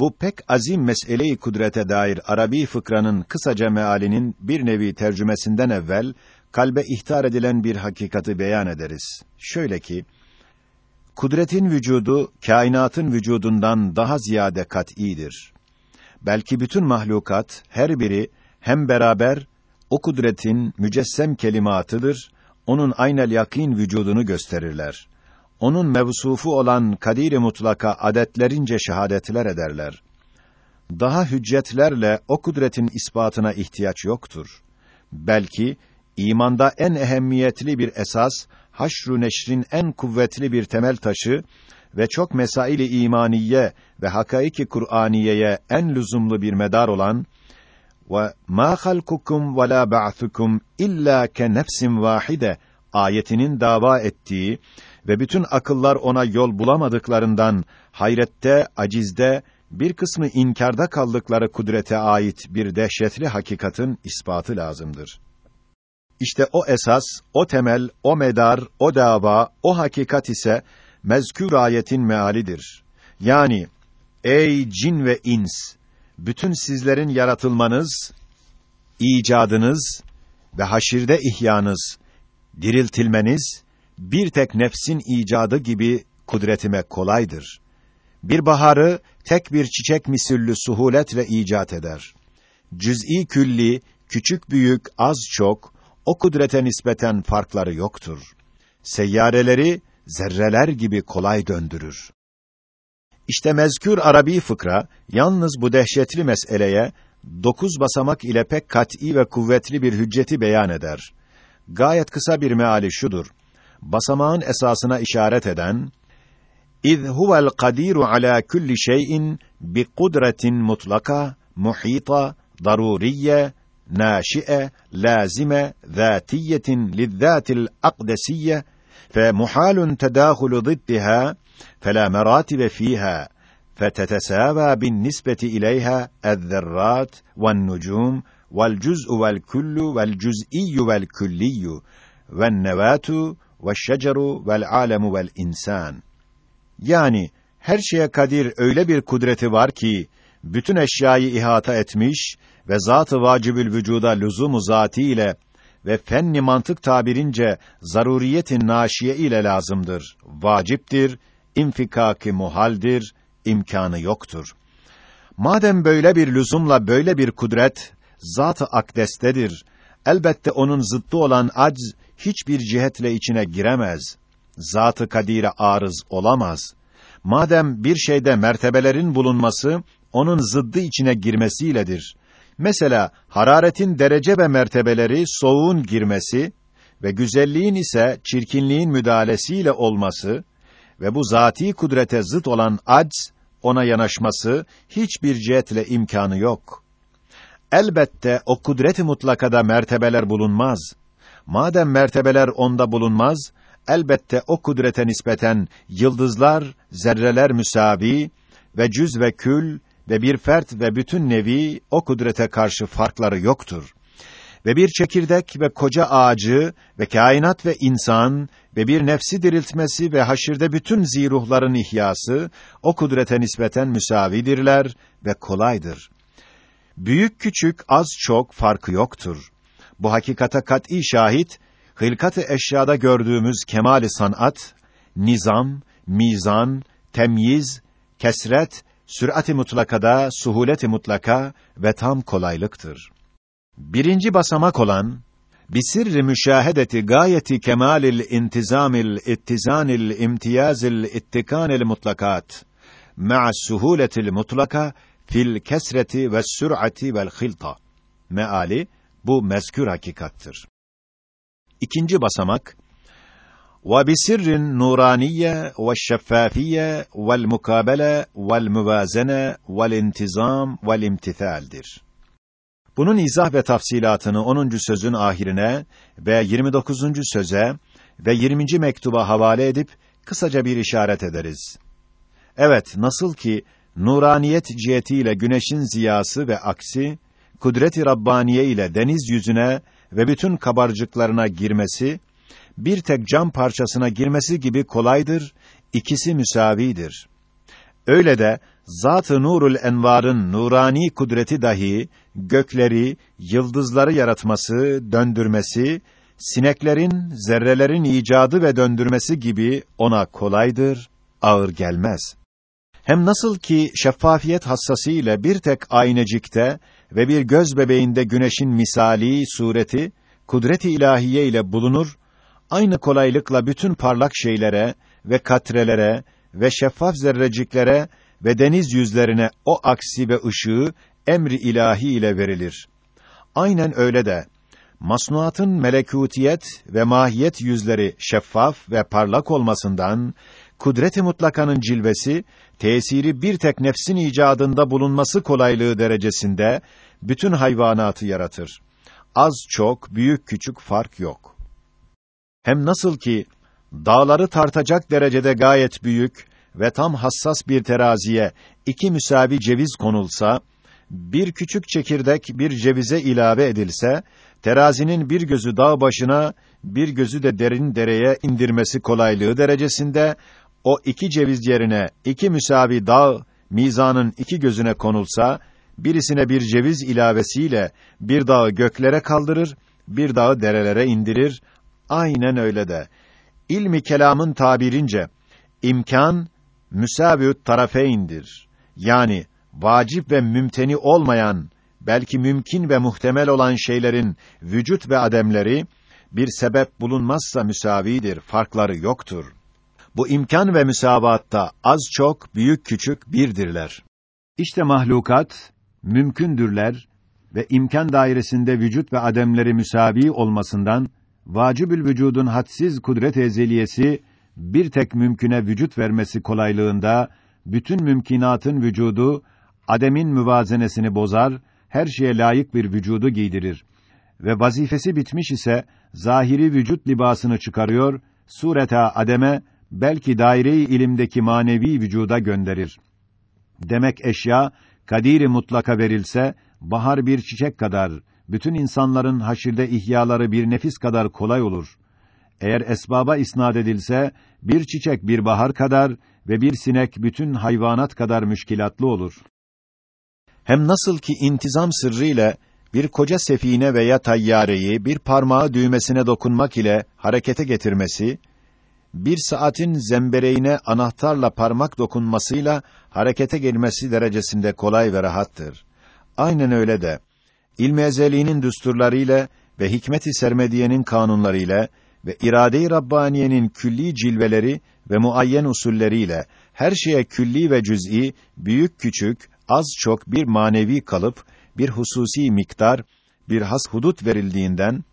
Bu pek azim meseleyi kudrete dair Arabi fıkranın kısaca mealinin bir nevi tercümesinden evvel kalbe ihtar edilen bir hakikati beyan ederiz. Şöyle ki kudretin vücudu kainatın vücudundan daha ziyade kat'idir. Belki bütün mahlukat her biri hem beraber o kudretin mücessem kelimatıdır, onun aynel yakin vücudunu gösterirler. Onun mevsufu olan kadir mutlaka adetlerince şehadetler ederler. Daha hüccetlerle o kudretin ispatına ihtiyaç yoktur. Belki imanda en ehemmiyetli bir esas, haşru neşrin en kuvvetli bir temel taşı ve çok mesaili imaniye ve hakaiki Kur'aniyeye en lüzumlu bir medar olan ve ma halkukum ve la ba'thukum illa ke nefsin vahide ayetinin dava ettiği ve bütün akıllar ona yol bulamadıklarından hayrette, acizde, bir kısmı inkarda kaldıkları kudrete ait bir dehşetli hakikatin ispatı lazımdır. İşte o esas, o temel, o medar, o dava, o hakikat ise mezkür ayetin mealidir. Yani ey cin ve ins, bütün sizlerin yaratılmanız, icadınız ve haşirde ihyanız, diriltilmeniz bir tek nefsin icadı gibi kudretime kolaydır. Bir baharı tek bir çiçek misüllü suhuletle icat eder. Cüz'i külli, küçük büyük, az çok, o kudrete nispeten farkları yoktur. Seyyareleri zerreler gibi kolay döndürür. İşte mezkür Arabi fıkra yalnız bu dehşetli meseleye dokuz basamak ile pek kat'î ve kuvvetli bir hücceti beyan eder. Gayet kısa bir meali şudur. Basamağın esasına işaret eden huvel kadiru ala kulli şeyin bi kudretin mutlaka, muhita, daruriye, ناشئة لازمة ذاتية للذات الأقدسية فمحال تداخل ضدها فلا مراتب فيها فتتساوى بالنسبة إليها الذرات والنجوم والجزء والكل والجزئي والكلي والنواة ve şeceru vel alemu vel insan. Yani her şeye kadir öyle bir kudreti var ki bütün eşyayı ihata etmiş ve zatı vacibül vücuda lüzumu zati ile ve fenni mantık tabirince zaruriyetin naşiye ile lazımdır. Vaciptir, infikaki muhaldir, imkanı yoktur. Madem böyle bir lüzumla böyle bir kudret zatı akdestedir. Elbette onun zıttı olan acz hiçbir cihetle içine giremez. Zat-ı kadire arız olamaz. Madem bir şeyde mertebelerin bulunması onun zıddı içine girmesiyledir. Mesela hararetin derece ve mertebeleri soğuğun girmesi ve güzelliğin ise çirkinliğin müdahalesiyle olması ve bu zati kudrete zıt olan acz ona yanaşması hiçbir cihetle imkanı yok. Elbette o kudret-i mutlakada mertebeler bulunmaz. Madem mertebeler onda bulunmaz, elbette o kudrete nispeten yıldızlar, zerreler müsavi ve cüz ve kül ve bir fert ve bütün nevi o kudrete karşı farkları yoktur. Ve bir çekirdek ve koca ağacı ve kainat ve insan ve bir nefsi diriltmesi ve haşirde bütün ziruhların ihyası o kudrete nispeten müsavidirler ve kolaydır. Büyük küçük az çok farkı yoktur. Bu hakikata kat'î şahit hılkat-ı eşyada gördüğümüz kemali sanat, nizam, mizan, temyiz, kesret Sürat-i mutlakada, suhulet-i mutlaka ve tam kolaylıktır. Birinci basamak olan, bisirri müşahedeti gayeti kemalil intizamil ittizanil imtiyazil ittikanil mutlakat ma'a suhuletil mutlaka fil kesreti ve sür'ati vel hilta. Meali bu mezkür hakikattır. İkinci basamak وبسر النورانية والشفافية والمukabele والموازنة والintizam والimtithal'dir. Bunun izah ve tafsilatını 10. sözün ahirine ve 29. söze ve 20. mektuba havale edip kısaca bir işaret ederiz. Evet, nasıl ki nuraniyet cihetiyle güneşin ziyası ve aksi, kudret-i rabbaniye ile deniz yüzüne ve bütün kabarcıklarına girmesi bir tek cam parçasına girmesi gibi kolaydır, ikisi müsavidir. Öyle de Zat-ı Nurul Envar'ın nurani kudreti dahi gökleri, yıldızları yaratması, döndürmesi, sineklerin, zerrelerin icadı ve döndürmesi gibi ona kolaydır, ağır gelmez. Hem nasıl ki şeffafiyet hassası ile bir tek aynecikte ve bir göz bebeğinde güneşin misali, sureti, kudret-i ilahiye ile bulunur, aynı kolaylıkla bütün parlak şeylere ve katrelere ve şeffaf zerreciklere ve deniz yüzlerine o aksi ve ışığı emri ilahi ile verilir. Aynen öyle de masnuatın melekutiyet ve mahiyet yüzleri şeffaf ve parlak olmasından kudret-i mutlakanın cilvesi tesiri bir tek nefsin icadında bulunması kolaylığı derecesinde bütün hayvanatı yaratır. Az çok, büyük küçük fark yok. Hem nasıl ki dağları tartacak derecede gayet büyük ve tam hassas bir teraziye iki müsavi ceviz konulsa, bir küçük çekirdek bir cevize ilave edilse, terazinin bir gözü dağ başına, bir gözü de derin dereye indirmesi kolaylığı derecesinde, o iki ceviz yerine iki müsavi dağ, mizanın iki gözüne konulsa, birisine bir ceviz ilavesiyle bir dağı göklere kaldırır, bir dağı derelere indirir, aynen öyle de. İlmi kelamın tabirince, imkan, müsaviüt tarafeyndir. Yani, vacip ve mümteni olmayan, belki mümkün ve muhtemel olan şeylerin vücut ve ademleri, bir sebep bulunmazsa müsavidir, farkları yoktur. Bu imkan ve müsavatta az çok, büyük küçük birdirler. İşte mahlukat, mümkündürler ve imkan dairesinde vücut ve ademleri müsavi olmasından, vacibül vücudun hadsiz kudret ezeliyesi, bir tek mümküne vücut vermesi kolaylığında, bütün mümkinatın vücudu, ademin müvazenesini bozar, her şeye layık bir vücudu giydirir. Ve vazifesi bitmiş ise, zahiri vücut libasını çıkarıyor, sureta ademe, belki daire-i ilimdeki manevi vücuda gönderir. Demek eşya, kadiri mutlaka verilse, bahar bir çiçek kadar, bütün insanların haşirde ihyaları bir nefis kadar kolay olur. Eğer esbaba isnad edilse, bir çiçek bir bahar kadar ve bir sinek bütün hayvanat kadar müşkilatlı olur. Hem nasıl ki intizam sırrı ile bir koca sefine veya tayyareyi bir parmağı düğmesine dokunmak ile harekete getirmesi, bir saatin zembereğine anahtarla parmak dokunmasıyla harekete gelmesi derecesinde kolay ve rahattır. Aynen öyle de ilmi ezeliğinin düsturlarıyla ve hikmet-i sermediyenin kanunlarıyla ve irade-i rabbaniyenin külli cilveleri ve muayyen usulleriyle her şeye külli ve cüz'i, büyük küçük, az çok bir manevi kalıp, bir hususi miktar, bir has hudut verildiğinden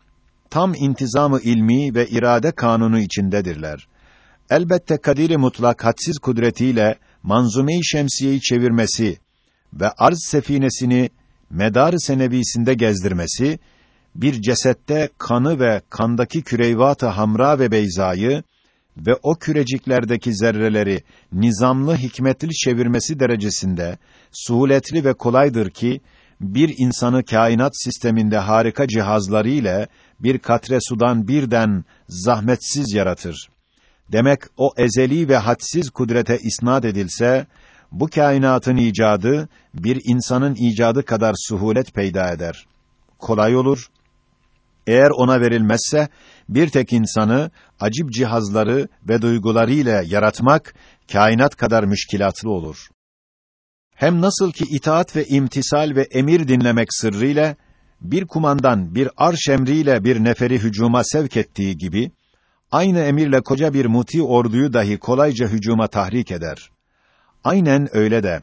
tam intizamı ilmi ve irade kanunu içindedirler. Elbette kadiri mutlak hadsiz kudretiyle manzume-i şemsiyeyi çevirmesi ve arz sefinesini medar senevisinde gezdirmesi bir cesette kanı ve kandaki küreyvat-ı hamra ve beyzayı ve o küreciklerdeki zerreleri nizamlı hikmetli çevirmesi derecesinde suhuletli ve kolaydır ki bir insanı kainat sisteminde harika cihazları ile bir katre sudan birden zahmetsiz yaratır. Demek o ezeli ve hadsiz kudrete isnad edilse bu kainatın icadı bir insanın icadı kadar suhulet peyda eder. Kolay olur, eğer ona verilmezse bir tek insanı acib cihazları ve duyguları ile yaratmak kainat kadar müşkilatlı olur. Hem nasıl ki itaat ve imtisal ve emir dinlemek sırrıyla bir kumandan bir arş emriyle bir neferi hücuma sevk ettiği gibi aynı emirle koca bir muti orduyu dahi kolayca hücuma tahrik eder. Aynen öyle de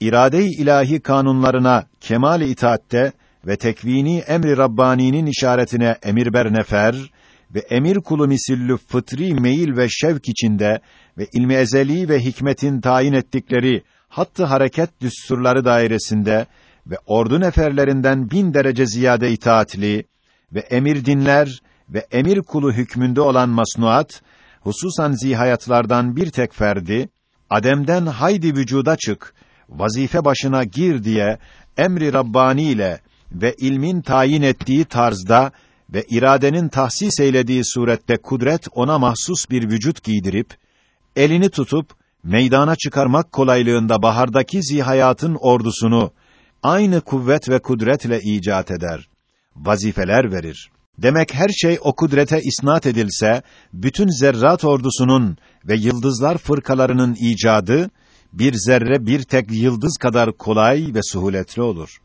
irade-i ilahi kanunlarına kemal itaatte ve tekvini emri Rabbani'nin işaretine emirber nefer ve emir kulu misillü fıtri meyil ve şevk içinde ve ilmi ezeli ve hikmetin tayin ettikleri hattı hareket düsturları dairesinde ve ordu neferlerinden bin derece ziyade itaatli ve emir dinler ve emir kulu hükmünde olan masnuat, hususan zihayatlardan bir tek ferdi, Adem'den haydi vücuda çık, vazife başına gir diye emri Rabbani ile ve ilmin tayin ettiği tarzda ve iradenin tahsis eylediği surette kudret ona mahsus bir vücut giydirip elini tutup meydana çıkarmak kolaylığında bahardaki zihayatın ordusunu aynı kuvvet ve kudretle icat eder. Vazifeler verir. Demek her şey o kudrete isnat edilse, bütün zerrat ordusunun ve yıldızlar fırkalarının icadı, bir zerre bir tek yıldız kadar kolay ve suhuletli olur.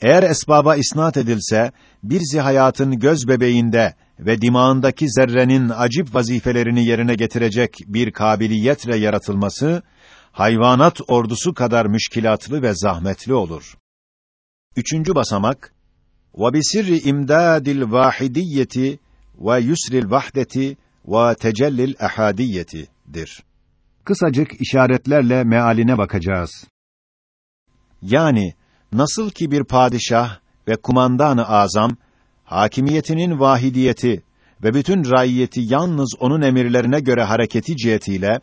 Eğer esbaba isnat edilse, bir zihayatın göz bebeğinde ve dimağındaki zerrenin acip vazifelerini yerine getirecek bir kabiliyetle yaratılması, hayvanat ordusu kadar müşkilatlı ve zahmetli olur. Üçüncü basamak, ve bi sirri imdadil vahidiyeti ve yusril vahdeti ve tecellil ehadiyetidir. Kısacık işaretlerle mealine bakacağız. Yani nasıl ki bir padişah ve kumandanı azam hakimiyetinin vahidiyeti ve bütün raiyeti yalnız onun emirlerine göre hareketi cihetiyle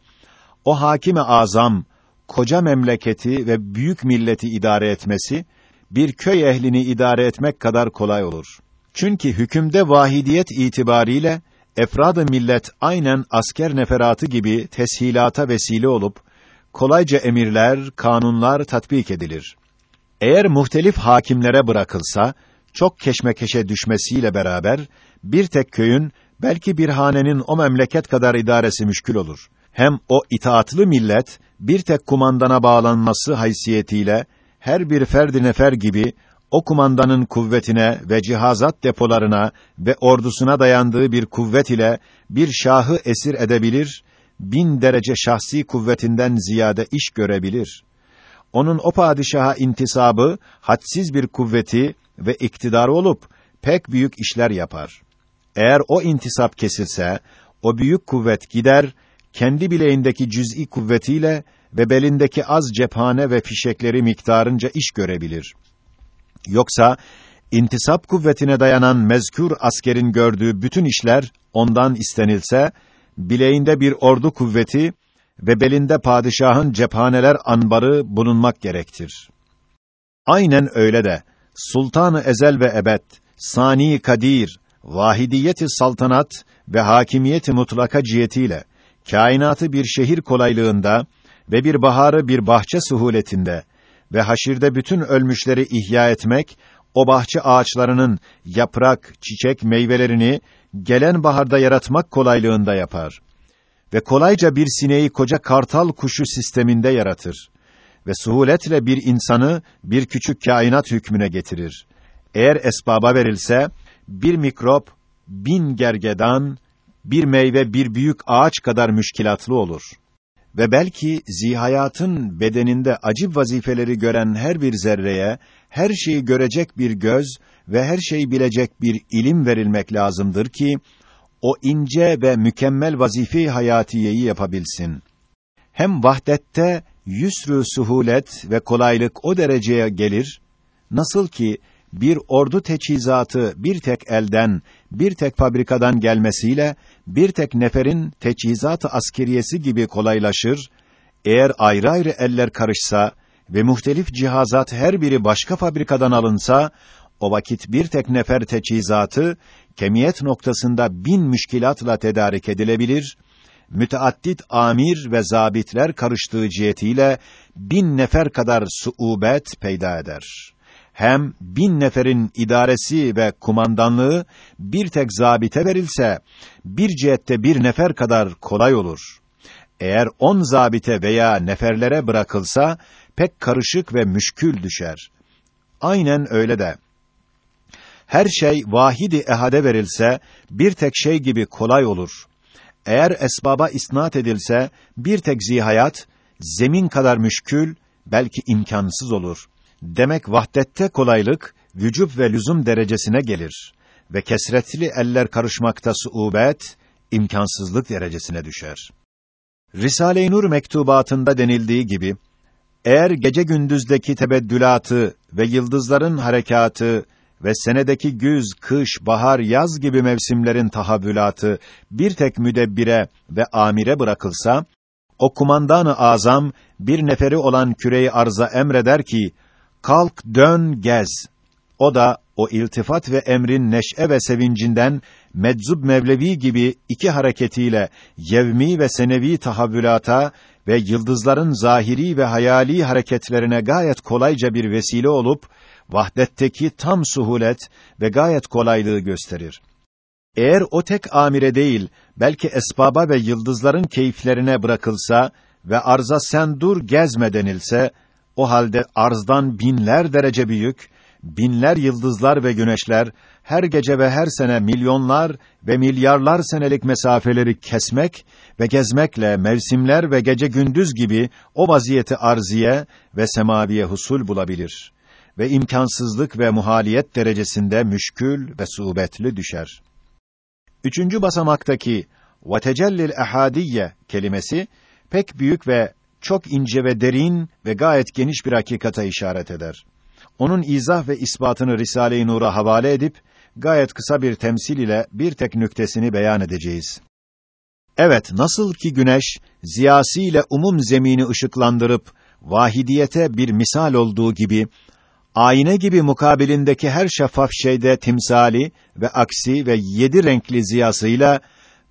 o hakime azam koca memleketi ve büyük milleti idare etmesi bir köy ehlini idare etmek kadar kolay olur. Çünkü hükümde vahidiyet itibariyle efrad-ı millet aynen asker neferatı gibi teshilata vesile olup kolayca emirler, kanunlar tatbik edilir. Eğer muhtelif hakimlere bırakılsa çok keşmekeşe düşmesiyle beraber bir tek köyün belki bir hanenin o memleket kadar idaresi müşkül olur. Hem o itaatlı millet bir tek kumandana bağlanması haysiyetiyle her bir ferdi nefer gibi o kumandanın kuvvetine ve cihazat depolarına ve ordusuna dayandığı bir kuvvet ile bir şahı esir edebilir, bin derece şahsi kuvvetinden ziyade iş görebilir. Onun o padişaha intisabı, hadsiz bir kuvveti ve iktidarı olup, pek büyük işler yapar. Eğer o intisap kesilse, o büyük kuvvet gider, kendi bileğindeki cüz'i kuvvetiyle ve belindeki az cephane ve fişekleri miktarınca iş görebilir. Yoksa intisap kuvvetine dayanan mezkür askerin gördüğü bütün işler ondan istenilse bileğinde bir ordu kuvveti ve belinde padişahın cephaneler anbarı bulunmak gerektir. Aynen öyle de sultanı ezel ve ebed, sani kadir, vahidiyeti saltanat ve hakimiyeti mutlaka cihetiyle kainatı bir şehir kolaylığında ve bir baharı bir bahçe suhuletinde ve haşirde bütün ölmüşleri ihya etmek, o bahçe ağaçlarının yaprak, çiçek, meyvelerini gelen baharda yaratmak kolaylığında yapar. Ve kolayca bir sineği koca kartal kuşu sisteminde yaratır. Ve suhuletle bir insanı bir küçük kainat hükmüne getirir. Eğer esbaba verilse, bir mikrop, bin gergedan, bir meyve bir büyük ağaç kadar müşkilatlı olur ve belki zihayatın bedeninde acib vazifeleri gören her bir zerreye, her şeyi görecek bir göz ve her şeyi bilecek bir ilim verilmek lazımdır ki, o ince ve mükemmel vazife hayatiyeyi yapabilsin. Hem vahdette yüsrü suhulet ve kolaylık o dereceye gelir, nasıl ki bir ordu teçhizatı bir tek elden, bir tek fabrikadan gelmesiyle bir tek neferin teçhizat-ı askeriyesi gibi kolaylaşır. Eğer ayrı ayrı eller karışsa ve muhtelif cihazat her biri başka fabrikadan alınsa, o vakit bir tek nefer teçhizatı kemiyet noktasında bin müşkilatla tedarik edilebilir. Müteaddit amir ve zabitler karıştığı cihetiyle bin nefer kadar suubet peyda eder hem bin neferin idaresi ve kumandanlığı bir tek zabite verilse, bir cihette bir nefer kadar kolay olur. Eğer on zabite veya neferlere bırakılsa, pek karışık ve müşkül düşer. Aynen öyle de. Her şey vahidi ehade verilse, bir tek şey gibi kolay olur. Eğer esbaba isnat edilse, bir tek zihayat, zemin kadar müşkül, belki imkansız olur.'' Demek vahdette kolaylık, vücub ve lüzum derecesine gelir ve kesretli eller karışmakta suubet, imkansızlık derecesine düşer. Risale-i Nur mektubatında denildiği gibi, eğer gece gündüzdeki tebeddülatı ve yıldızların harekatı ve senedeki güz, kış, bahar, yaz gibi mevsimlerin tahavvülatı bir tek müdebbire ve amire bırakılsa, o kumandanı azam bir neferi olan küreyi arza emreder ki kalk dön gez. O da o iltifat ve emrin neşe ve sevincinden meczub Mevlevi gibi iki hareketiyle yevmi ve senevi tahavvülata ve yıldızların zahiri ve hayali hareketlerine gayet kolayca bir vesile olup vahdetteki tam suhulet ve gayet kolaylığı gösterir. Eğer o tek amire değil, belki esbaba ve yıldızların keyiflerine bırakılsa ve arza sen dur gezme denilse, o halde arzdan binler derece büyük, binler yıldızlar ve güneşler her gece ve her sene milyonlar ve milyarlar senelik mesafeleri kesmek ve gezmekle mevsimler ve gece gündüz gibi o vaziyeti arziye ve semaviye husul bulabilir ve imkansızlık ve muhaliyet derecesinde müşkül ve suubetli düşer. Üçüncü basamaktaki ve tecellil ehadiyye kelimesi pek büyük ve çok ince ve derin ve gayet geniş bir hakikata işaret eder. Onun izah ve ispatını Risale-i Nur'a havale edip gayet kısa bir temsil ile bir tek nüktesini beyan edeceğiz. Evet, nasıl ki güneş ziyası ile umum zemini ışıklandırıp vahidiyete bir misal olduğu gibi ayna gibi mukabilindeki her şeffaf şeyde timsali ve aksi ve yedi renkli ziyasıyla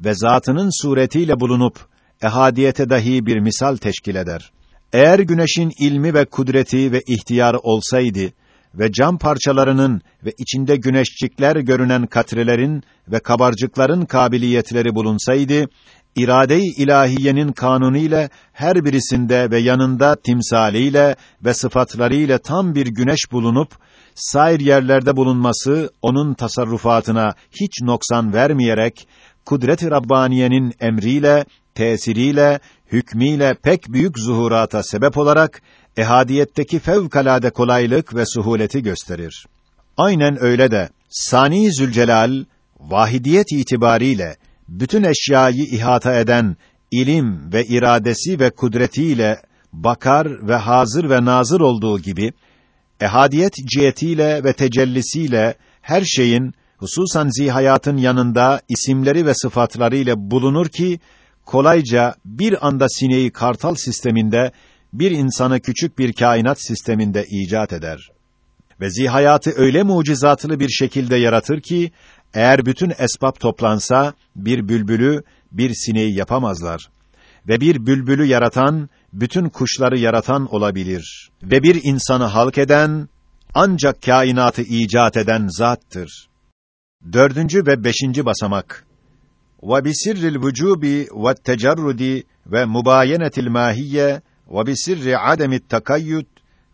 ve zatının suretiyle bulunup ehadiyete dahi bir misal teşkil eder. Eğer güneşin ilmi ve kudreti ve ihtiyarı olsaydı ve cam parçalarının ve içinde güneşçikler görünen katrelerin ve kabarcıkların kabiliyetleri bulunsaydı, irade-i ilahiyenin kanunu ile her birisinde ve yanında timsaliyle ve sıfatlarıyla tam bir güneş bulunup sair yerlerde bulunması onun tasarrufatına hiç noksan vermeyerek kudret-i rabbaniyenin emriyle, tesiriyle, hükmüyle pek büyük zuhurata sebep olarak ehadiyetteki fevkalade kolaylık ve suhuleti gösterir. Aynen öyle de Sani Zülcelal vahidiyet itibariyle bütün eşyayı ihata eden ilim ve iradesi ve kudretiyle bakar ve hazır ve nazır olduğu gibi ehadiyet cihetiyle ve tecellisiyle her şeyin hususan zihayatın yanında isimleri ve sıfatlarıyla bulunur ki kolayca bir anda sineği kartal sisteminde bir insanı küçük bir kainat sisteminde icat eder. Ve zihayatı öyle mucizatlı bir şekilde yaratır ki eğer bütün esbab toplansa bir bülbülü, bir sineği yapamazlar. Ve bir bülbülü yaratan bütün kuşları yaratan olabilir. Ve bir insanı halk eden ancak kainatı icat eden zattır. Dördüncü ve beşinci basamak. Ve bisirril vücubi ve tecerrudi ve mubayenetil mahiyye ve bisirri ademit takayyud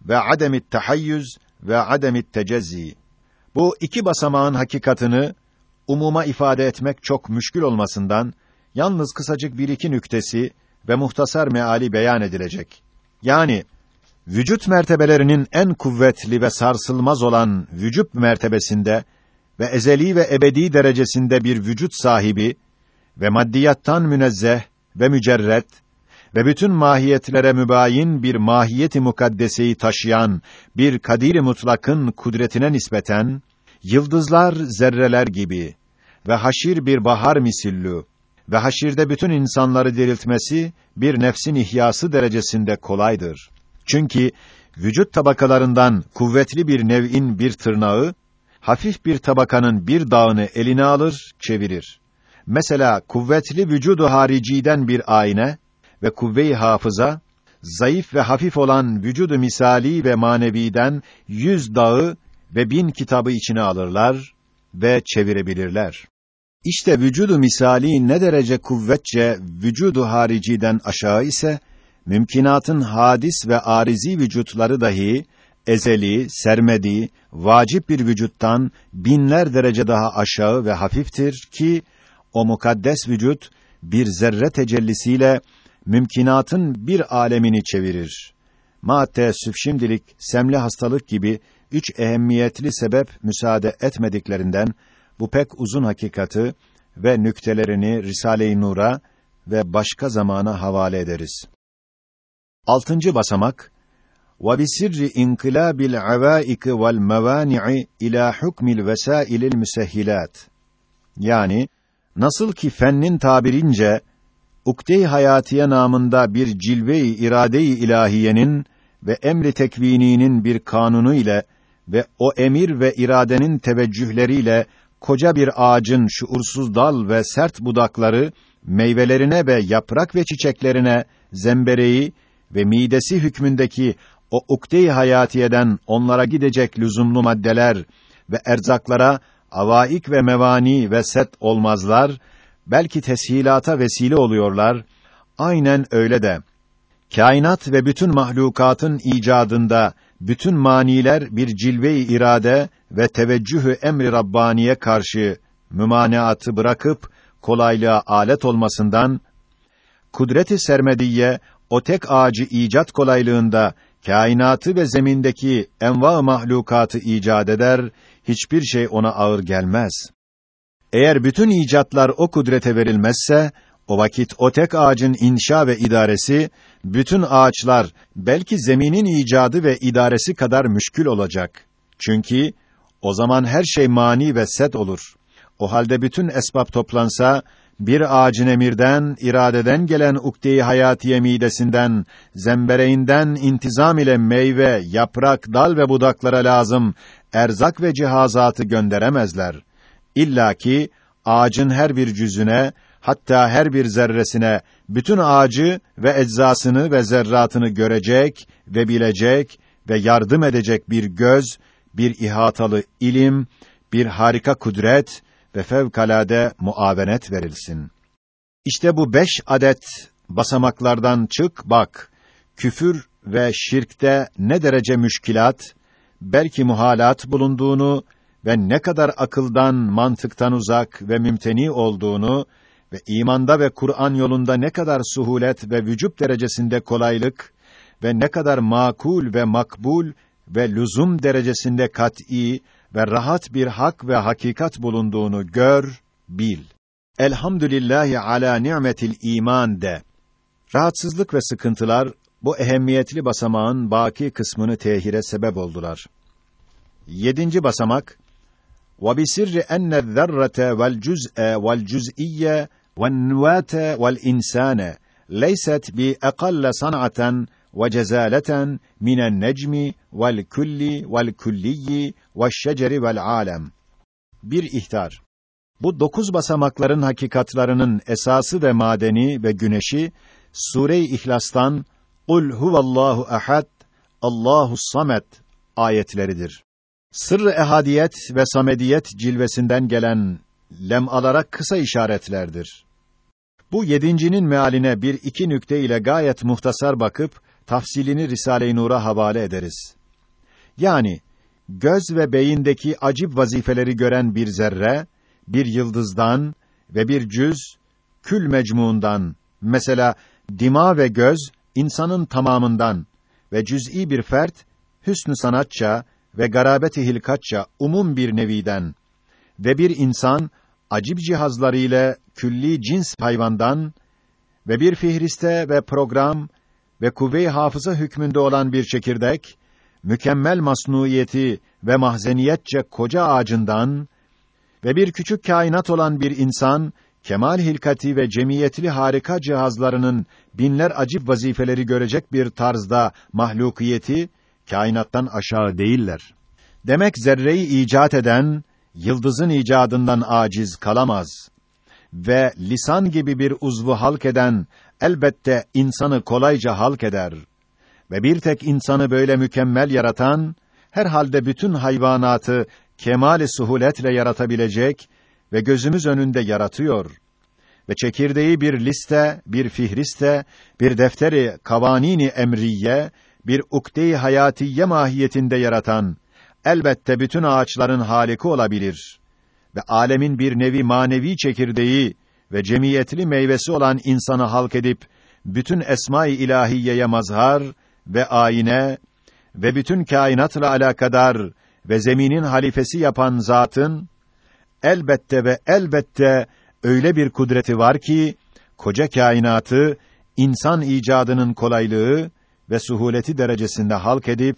ve ademit tahayyüz ve ademit tecezzi. Bu iki basamağın hakikatını umuma ifade etmek çok müşkül olmasından yalnız kısacık bir iki nüktesi ve muhtasar meali beyan edilecek. Yani vücut mertebelerinin en kuvvetli ve sarsılmaz olan vücut mertebesinde ve ezeli ve ebedi derecesinde bir vücut sahibi ve maddiyattan münezzeh ve mücerret ve bütün mahiyetlere mübayin bir mahiyeti mukaddeseyi taşıyan bir kadir mutlakın kudretine nispeten yıldızlar zerreler gibi ve haşir bir bahar misillü ve haşirde bütün insanları diriltmesi bir nefsin ihyası derecesinde kolaydır. Çünkü vücut tabakalarından kuvvetli bir nev'in bir tırnağı hafif bir tabakanın bir dağını eline alır, çevirir. Mesela kuvvetli vücudu hariciden bir ayna ve kuvve-i hafıza zayıf ve hafif olan vücudu misali ve maneviden yüz dağı ve bin kitabı içine alırlar ve çevirebilirler. İşte vücudu misali ne derece kuvvetçe vücudu hariciden aşağı ise mümkinatın hadis ve arizi vücutları dahi ezeli, sermedi, vacip bir vücuttan binler derece daha aşağı ve hafiftir ki o mukaddes vücut bir zerre tecellisiyle mümkinatın bir alemini çevirir. Ma teessüf şimdilik semli hastalık gibi üç ehemmiyetli sebep müsaade etmediklerinden bu pek uzun hakikati ve nüktelerini Risale-i Nur'a ve başka zamana havale ederiz. Altıncı basamak وَبِسِرِّ اِنْقِلَابِ الْعَوَائِكِ وَالْمَوَانِعِ ila hukmil vesailil müsehhilat. Yani nasıl ki fennin tabirince ukde-i hayatiye namında bir cilve-i irade-i ilahiyenin ve emri tekvininin bir kanunu ile ve o emir ve iradenin teveccühleriyle koca bir ağacın şuursuz dal ve sert budakları meyvelerine ve yaprak ve çiçeklerine zembereği ve midesi hükmündeki o ukde-i hayatiyeden onlara gidecek lüzumlu maddeler ve erzaklara avaik ve mevani ve set olmazlar, belki teshilata vesile oluyorlar. Aynen öyle de kainat ve bütün mahlukatın icadında bütün maniler bir cilve-i irade ve teveccühü emri rabbaniye karşı mümaneatı bırakıp kolaylığa alet olmasından kudret-i sermediye o tek ağacı icat kolaylığında kainatı ve zemindeki enva mahlukatı icat eder, hiçbir şey ona ağır gelmez. Eğer bütün icatlar o kudrete verilmezse, o vakit o tek ağacın inşa ve idaresi, bütün ağaçlar, belki zeminin icadı ve idaresi kadar müşkül olacak. Çünkü, o zaman her şey mani ve set olur. O halde bütün esbab toplansa, bir ağacın emirden, iradeden gelen ukde-i hayatiye midesinden, zembereğinden intizam ile meyve, yaprak, dal ve budaklara lazım erzak ve cihazatı gönderemezler. İlla ki ağacın her bir cüzüne, hatta her bir zerresine bütün ağacı ve eczasını ve zerratını görecek ve bilecek ve yardım edecek bir göz, bir ihatalı ilim, bir harika kudret ve fevkalade muavenet verilsin. İşte bu beş adet basamaklardan çık bak. Küfür ve şirkte ne derece müşkilat, belki muhalat bulunduğunu ve ne kadar akıldan, mantıktan uzak ve mümteni olduğunu ve imanda ve Kur'an yolunda ne kadar suhulet ve vücub derecesinde kolaylık ve ne kadar makul ve makbul ve lüzum derecesinde kat'î ve rahat bir hak ve hakikat bulunduğunu gör, bil. Elhamdülillahi ala ni'metil iman de. Rahatsızlık ve sıkıntılar bu ehemmiyetli basamağın baki kısmını tehire sebep oldular. Yedinci basamak وَبِسِرِّ اَنَّ الذَّرَّةَ وَالْجُزْءَ وَالْجُزْئِيَّ وَالنُّوَاتَ وَالْاِنْسَانَ لَيْسَتْ بِأَقَلَّ صَنْعَةً وَجَزَالَةً مِنَ النَّجْمِ وَالْكُلِّ وَالْكُلِّيِّ وَالشَّجَرِ وَالْعَالَمِ Bir ihtar. Bu dokuz basamakların hakikatlarının esası ve madeni ve güneşi, Sure-i İhlas'tan "Kul huvallahu ehad, Allahu samet" ayetleridir. Sırrı ehadiyet ve samediyet cilvesinden gelen lemalara kısa işaretlerdir. Bu yedincinin mealine bir iki nükte ile gayet muhtasar bakıp, tafsilini Risale-i Nur'a havale ederiz. Yani, göz ve beyindeki acip vazifeleri gören bir zerre, bir yıldızdan ve bir cüz, kül mecmuundan, mesela dima ve göz, insanın tamamından ve cüz'i bir fert, hüsnü sanatça ve garabeti hilkatça umum bir neviden ve bir insan, acib cihazları ile külli cins hayvandan ve bir fihriste ve program ve kuvve-i hafıza hükmünde olan bir çekirdek, mükemmel masnuiyeti ve mahzeniyetçe koca ağacından ve bir küçük kainat olan bir insan, kemal hilkati ve cemiyetli harika cihazlarının binler acip vazifeleri görecek bir tarzda mahlukiyeti, kainattan aşağı değiller. Demek zerreyi icat eden, yıldızın icadından aciz kalamaz. Ve lisan gibi bir uzvu halk eden, elbette insanı kolayca halk eder. Ve bir tek insanı böyle mükemmel yaratan, herhalde bütün hayvanatı kemale suhuletle yaratabilecek ve gözümüz önünde yaratıyor. Ve çekirdeği bir liste, bir fihriste, bir defteri kavanini emriye, bir ukde-i hayatiye mahiyetinde yaratan, elbette bütün ağaçların haliki olabilir. Ve alemin bir nevi manevi çekirdeği ve cemiyetli meyvesi olan insanı halk edip, bütün esma-i ilahiyeye mazhar ve ayine ve bütün kainatla alakadar ve zeminin halifesi yapan zatın elbette ve elbette öyle bir kudreti var ki koca kainatı insan icadının kolaylığı ve suhuleti derecesinde halk edip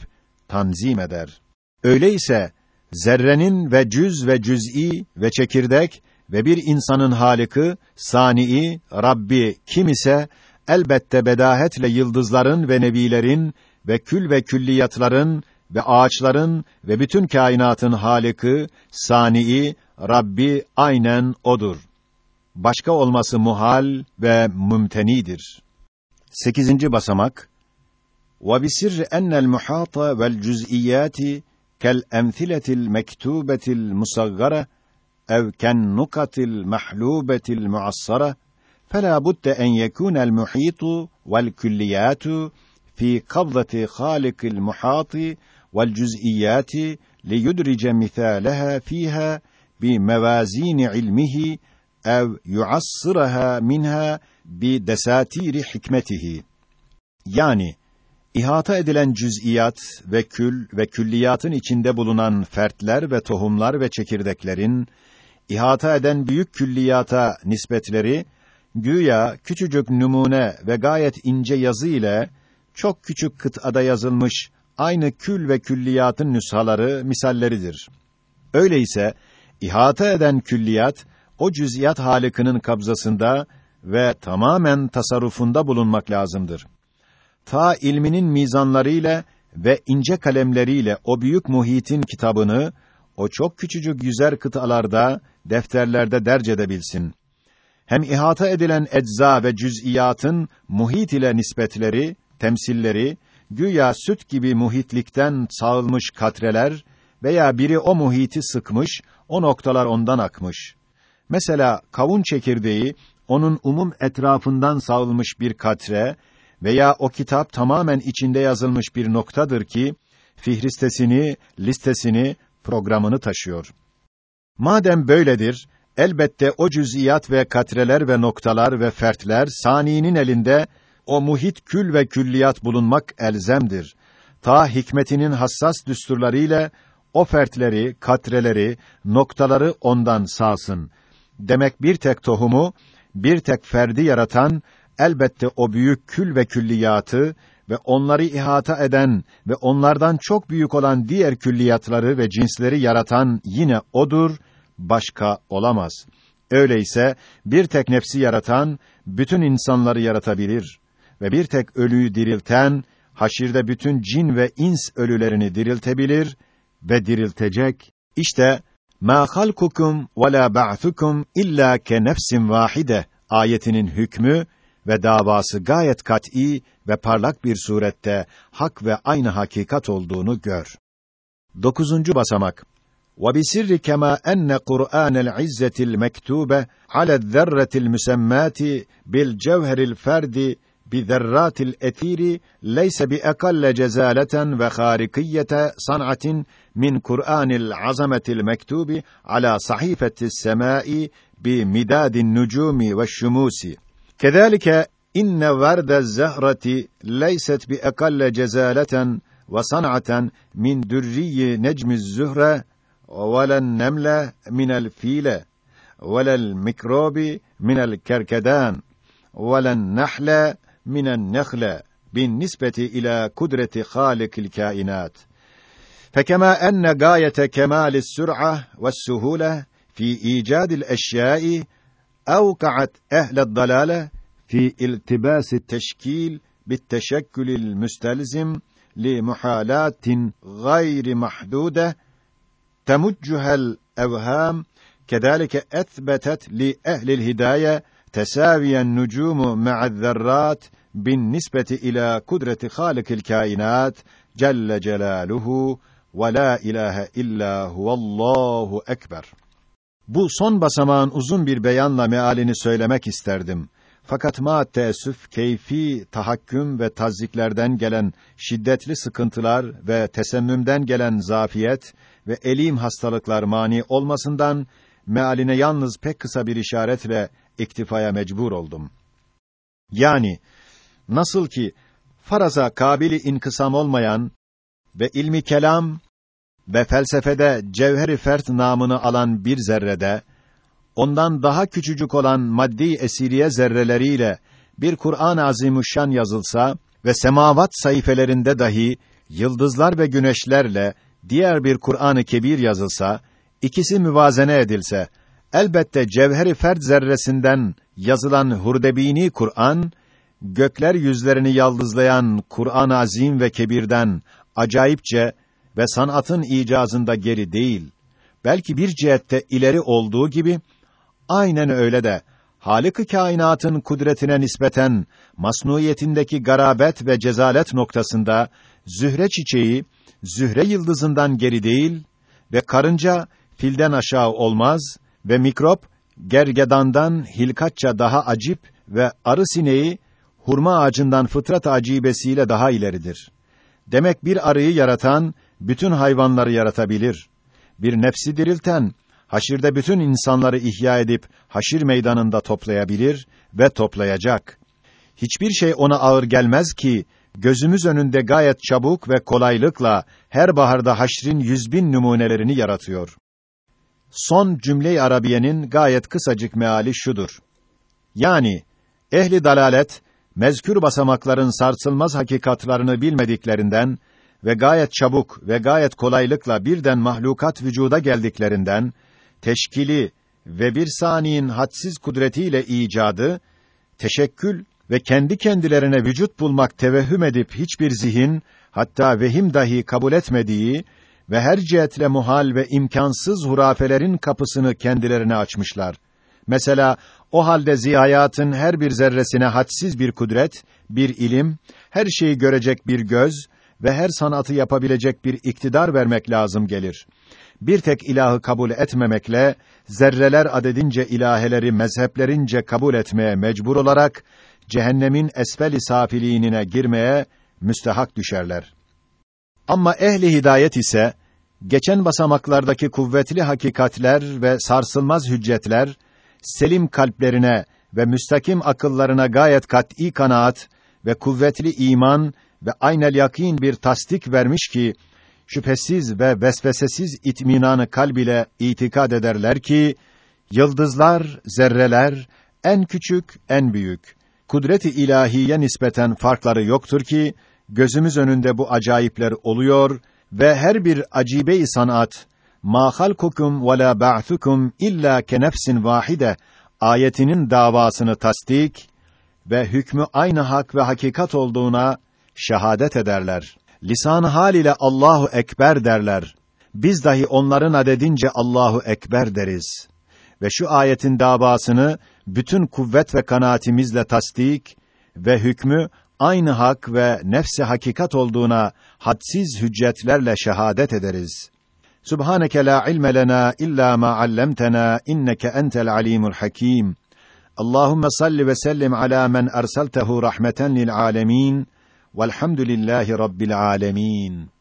tanzim eder. Öyleyse zerrenin ve cüz ve cüz'i ve çekirdek ve bir insanın haliki, sani'i, Rabbi kim ise elbette bedahetle yıldızların ve nevilerin ve kül ve külliyatların ve ağaçların ve bütün kainatın haliki, sani'i, Rabbi aynen odur. başka olması muhal ve mümtenidir. Sekizinci basamak وَبِسِرِّ أَنَّ الْمُحَاطَ وَالْجُزْئِيَّاتِ كَالْأَمْثِلَةِ الْمَكْتُوبَةِ الْمُصَغَّرَةِ أَوْ كَالنُّكَةِ الْمَحْلُوبَةِ الْمُعَصَّرَةِ فَلَا بُدَّ أَنْ يَكُونَ الْمُحِيطُ وَالْكُلِّيَّاتُ فِي قَبْضَةِ خَالِقِ الْمُحَاطِ vel cüz'iyati li yudrice misalaha fiha bi mevazin ilmihi ev yuassıraha minha bi. Yani ihata edilen cüz'iyat ve kül ve külliyatın içinde bulunan fertler ve tohumlar ve çekirdeklerin ihata eden büyük külliyata nispetleri güya küçücük numune ve gayet ince yazı ile çok küçük kıtada yazılmış aynı kül ve külliyatın nüshaları, misalleridir. Öyleyse, ihata eden külliyat, o cüz'iyat halikinin kabzasında ve tamamen tasarrufunda bulunmak lazımdır. Ta ilminin mizanlarıyla ve ince kalemleriyle o büyük muhitin kitabını o çok küçücük yüzer kıtalarda, defterlerde derc edebilsin. Hem ihata edilen ecza ve cüz'iyatın muhit ile nispetleri, temsilleri, güya süt gibi muhitlikten sağılmış katreler veya biri o muhiti sıkmış, o noktalar ondan akmış. Mesela kavun çekirdeği onun umum etrafından sağılmış bir katre veya o kitap tamamen içinde yazılmış bir noktadır ki fihristesini, listesini, programını taşıyor. Madem böyledir, elbette o cüz'iyat ve katreler ve noktalar ve fertler saniyinin elinde o muhit kül ve külliyat bulunmak elzemdir. Ta hikmetinin hassas düsturlarıyla o fertleri, katreleri, noktaları ondan sağsın. Demek bir tek tohumu, bir tek ferdi yaratan, elbette o büyük kül ve külliyatı ve onları ihata eden ve onlardan çok büyük olan diğer külliyatları ve cinsleri yaratan yine odur, başka olamaz. Öyleyse bir tek nefsi yaratan bütün insanları yaratabilir ve bir tek ölüyü dirilten haşirde bütün cin ve ins ölülerini diriltebilir ve diriltecek. İşte ma halkukum ve la ba'thukum illa ke nefsin vahide ayetinin hükmü ve davası gayet kat'î ve parlak bir surette hak ve aynı hakikat olduğunu gör. Dokuzuncu basamak. وَبِسِرِّ كَمَا أَنَّ قُرْآنَ الْعِزَّةِ الْمَكْتُوبَ عَلَى الذَّرَّةِ الْمُسَمَّاتِ بِالْجَوْهَرِ الْفَرْدِ بِذَرَّاتِ الْأَثِيرِ لَيْسَ بِأَقَلَّ جَزَالَةً وَخَارِقِيَّةَ صَنْعَةٍ مِنْ قُرْآنِ الْعَظَمَةِ الْمَكْتُوبِ عَلَى صَحِيفَةِ السَّمَاءِ بِمِدَادِ النُّجُومِ وَالشُّمُوسِ. كذلك إن ورد الزهرة ليست بأقل جزالة وصنعة من دري نجم الزهرة ولا النملة من الفيلة ولا الميكروب من الكركدان ولا النحل من النخلة بالنسبة إلى قدرة خالق الكائنات. فكما أن غاية كمال السرعة والسهولة في إيجاد الأشياء أوقعت أهل الضلالة في التباس التشكيل بالتشكل المستلزم لمحالات غير محدودة تمجها الأوهام كذلك أثبتت لأهل الهداية tesaviyen nucumu ma'azzerrat bin nisbeti ila kudreti halikil kainat celle celaluhu ve la ilahe illa huvallahu ekber. Bu son basamağın uzun bir beyanla mealini söylemek isterdim. Fakat ma teessüf keyfi tahakküm ve tazziklerden gelen şiddetli sıkıntılar ve tesemmümden gelen zafiyet ve elim hastalıklar mani olmasından mealine yalnız pek kısa bir işaretle iktifaya mecbur oldum. Yani nasıl ki faraza kabili inkısam olmayan ve ilmi kelam ve felsefede cevheri fert namını alan bir zerrede, ondan daha küçücük olan maddi esiriye zerreleriyle bir Kur'an-ı Azimüşşan yazılsa ve semavat sayfelerinde dahi yıldızlar ve güneşlerle diğer bir Kur'an-ı Kebir yazılsa, ikisi müvazene edilse, elbette cevheri fert zerresinden yazılan hurdebini Kur'an, gökler yüzlerini yaldızlayan Kur'an-ı Azim ve Kebir'den acayipçe ve sanatın icazında geri değil, belki bir cihette ileri olduğu gibi, aynen öyle de Halık-ı kainatın kudretine nispeten masnuiyetindeki garabet ve cezalet noktasında zühre çiçeği zühre yıldızından geri değil ve karınca filden aşağı olmaz ve mikrop gergedandan hilkatça daha acip ve arı sineği hurma ağacından fıtrat acibesiyle daha ileridir. Demek bir arıyı yaratan bütün hayvanları yaratabilir. Bir nefsi dirilten haşirde bütün insanları ihya edip haşir meydanında toplayabilir ve toplayacak. Hiçbir şey ona ağır gelmez ki gözümüz önünde gayet çabuk ve kolaylıkla her baharda haşrin yüz bin numunelerini yaratıyor. Son cümle-i Arabiyenin gayet kısacık meali şudur. Yani ehli dalalet mezkür basamakların sarsılmaz hakikatlarını bilmediklerinden ve gayet çabuk ve gayet kolaylıkla birden mahlukat vücuda geldiklerinden teşkili ve bir saniyin hadsiz kudretiyle icadı, teşekkül ve kendi kendilerine vücut bulmak tevehhüm edip hiçbir zihin, hatta vehim dahi kabul etmediği ve her cihetle muhal ve imkansız hurafelerin kapısını kendilerine açmışlar. Mesela o halde ziyayatın her bir zerresine hadsiz bir kudret, bir ilim, her şeyi görecek bir göz ve her sanatı yapabilecek bir iktidar vermek lazım gelir. Bir tek ilahı kabul etmemekle zerreler adedince ilaheleri mezheplerince kabul etmeye mecbur olarak cehennemin esfel-i girmeye müstehak düşerler. Ama ehli hidayet ise geçen basamaklardaki kuvvetli hakikatler ve sarsılmaz hüccetler selim kalplerine ve müstakim akıllarına gayet kat'î kanaat ve kuvvetli iman ve aynel yakin bir tasdik vermiş ki şüphesiz ve vesvesesiz itminanı kalb ile itikad ederler ki yıldızlar, zerreler en küçük, en büyük kudret-i ilahiye nispeten farkları yoktur ki gözümüz önünde bu acayipler oluyor ve her bir acibe-i sanat ma halkukum ve la ba'thukum illa ke nefsin vahide ayetinin davasını tasdik ve hükmü aynı hak ve hakikat olduğuna şehadet ederler. Lisan hal ile Allahu ekber derler. Biz dahi onların adedince Allahu ekber deriz. Ve şu ayetin davasını bütün kuvvet ve kanaatimizle tasdik ve hükmü aynı hak ve nefsi hakikat olduğuna hadsiz hüccetlerle şehadet ederiz. Subhaneke la ilme lena illa ma allamtena inneke entel alimul hakim. Allahumme salli ve sellim ala men erseltehu rahmeten lil alamin. Velhamdülillahi rabbil alamin.